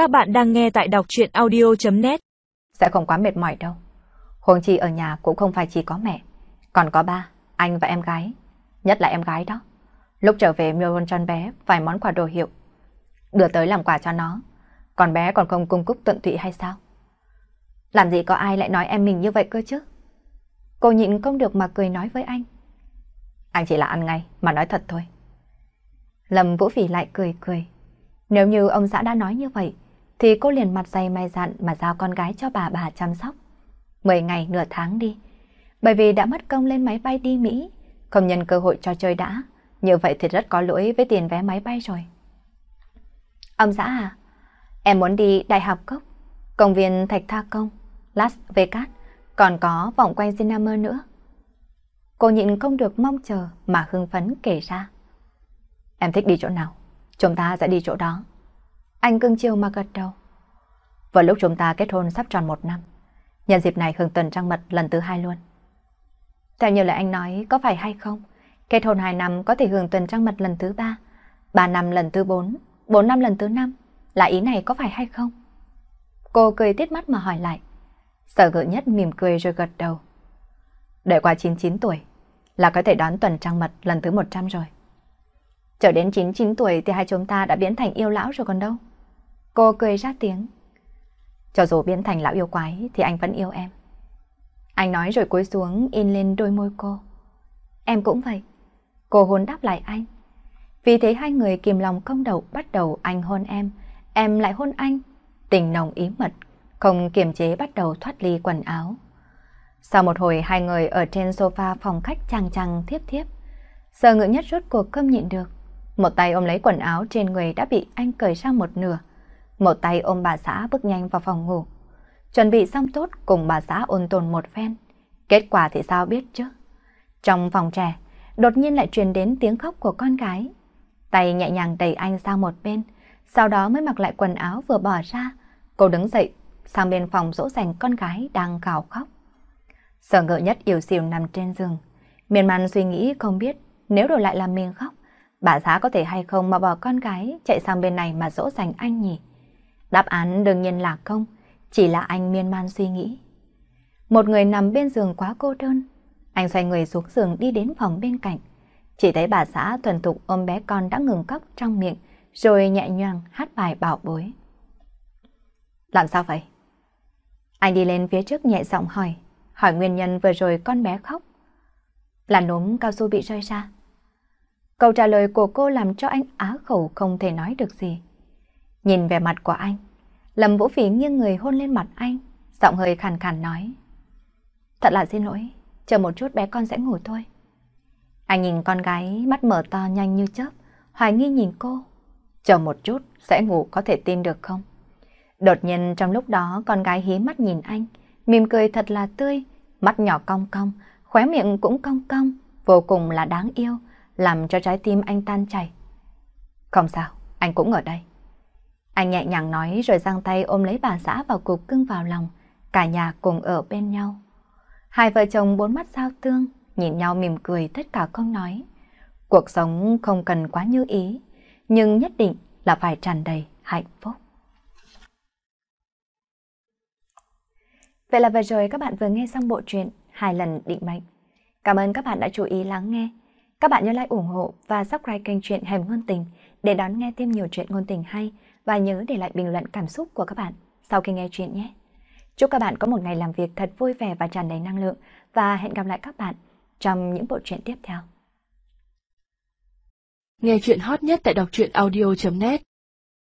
Các bạn đang nghe tại đọc chuyện audio.net Sẽ không quá mệt mỏi đâu. Huống chi ở nhà cũng không phải chỉ có mẹ, còn có ba, anh và em gái. Nhất là em gái đó. Lúc trở về Miron cho bé vài món quà đồ hiệu. Đưa tới làm quà cho nó. Còn bé còn không cung cúc tận tụy hay sao? Làm gì có ai lại nói em mình như vậy cơ chứ? Cô nhịn không được mà cười nói với anh. Anh chỉ là ăn ngay, mà nói thật thôi. Lâm Vũ Phỉ lại cười cười. Nếu như ông xã đã nói như vậy, thì cô liền mặt dày mày dặn mà giao con gái cho bà bà chăm sóc. Mười ngày nửa tháng đi. Bởi vì đã mất công lên máy bay đi Mỹ, không nhân cơ hội cho chơi đã. Như vậy thì rất có lỗi với tiền vé máy bay rồi. Ông xã à, em muốn đi Đại học Cốc, công viên Thạch Tha Công, Las Vegas, còn có vòng quanh Cinnamon nữa. Cô nhịn không được mong chờ mà hưng phấn kể ra. Em thích đi chỗ nào? Chúng ta sẽ đi chỗ đó. Anh cưng chiều mà gật đầu. Vào lúc chúng ta kết hôn sắp tròn một năm, nhân dịp này hưởng tuần trăng mật lần thứ hai luôn. Theo như lời anh nói, có phải hay không? Kết hôn hai năm có thể hưởng tuần trăng mật lần thứ ba, ba năm lần thứ bốn, bốn năm lần thứ năm. Là ý này có phải hay không? Cô cười tít mắt mà hỏi lại. Sở ngự nhất mỉm cười rồi gật đầu. Đợi qua 99 tuổi là có thể đón tuần trăng mật lần thứ 100 rồi. Trở đến 99 tuổi thì hai chúng ta đã biến thành yêu lão rồi còn đâu. Cô cười ra tiếng. Cho dù biến thành lão yêu quái thì anh vẫn yêu em. Anh nói rồi cúi xuống in lên đôi môi cô. Em cũng vậy. Cô hôn đáp lại anh. Vì thế hai người kìm lòng không đầu bắt đầu anh hôn em, em lại hôn anh. Tình nồng ý mật, không kiềm chế bắt đầu thoát ly quần áo. Sau một hồi hai người ở trên sofa phòng khách chàng chàng thiếp thiếp. Sợ ngự nhất rốt cuộc không nhịn được. Một tay ôm lấy quần áo trên người đã bị anh cởi sang một nửa. Một tay ôm bà xã bước nhanh vào phòng ngủ. Chuẩn bị xong tốt cùng bà xã ôn tồn một phen. Kết quả thì sao biết chứ? Trong phòng trẻ, đột nhiên lại truyền đến tiếng khóc của con gái. Tay nhẹ nhàng đẩy anh sang một bên, sau đó mới mặc lại quần áo vừa bỏ ra. Cô đứng dậy, sang bên phòng dỗ dành con gái đang gào khóc. Sở ngợ nhất yếu xìu nằm trên giường. Miền man suy nghĩ không biết nếu đổi lại làm mình khóc, bà xã có thể hay không mà bỏ con gái chạy sang bên này mà dỗ dành anh nhỉ? Đáp án đương nhiên là không, chỉ là anh miên man suy nghĩ. Một người nằm bên giường quá cô đơn, anh xoay người xuống giường đi đến phòng bên cạnh. Chỉ thấy bà xã thuần thục ôm bé con đã ngừng khóc trong miệng, rồi nhẹ nhàng hát bài bảo bối. Làm sao vậy? Anh đi lên phía trước nhẹ giọng hỏi, hỏi nguyên nhân vừa rồi con bé khóc. Là núm cao su bị rơi ra. Câu trả lời của cô làm cho anh á khẩu không thể nói được gì. Nhìn về mặt của anh, Lâm Vũ Phí nghiêng người hôn lên mặt anh, giọng hơi khàn khàn nói. Thật là xin lỗi, chờ một chút bé con sẽ ngủ thôi. Anh nhìn con gái mắt mở to nhanh như chớp, hoài nghi nhìn cô. Chờ một chút, sẽ ngủ có thể tin được không? Đột nhiên trong lúc đó con gái hí mắt nhìn anh, mỉm cười thật là tươi, mắt nhỏ cong cong, khóe miệng cũng cong cong, vô cùng là đáng yêu, làm cho trái tim anh tan chảy. Không sao, anh cũng ở đây. Anh nhẹ nhàng nói rồi giang tay ôm lấy bà xã vào cục cưng vào lòng, cả nhà cùng ở bên nhau. Hai vợ chồng bốn mắt giao tương, nhìn nhau mỉm cười tất cả không nói. Cuộc sống không cần quá như ý, nhưng nhất định là phải tràn đầy hạnh phúc. Vậy là vừa rồi các bạn vừa nghe xong bộ truyện Hai lần định mệnh. Cảm ơn các bạn đã chú ý lắng nghe. Các bạn nhớ like ủng hộ và subscribe kênh truyện Hẻm Ngôn Tình để đón nghe thêm nhiều chuyện ngôn tình hay và nhớ để lại bình luận cảm xúc của các bạn sau khi nghe chuyện nhé. Chúc các bạn có một ngày làm việc thật vui vẻ và tràn đầy năng lượng và hẹn gặp lại các bạn trong những bộ truyện tiếp theo. Nghe chuyện hot nhất tại đọc truyện audio.net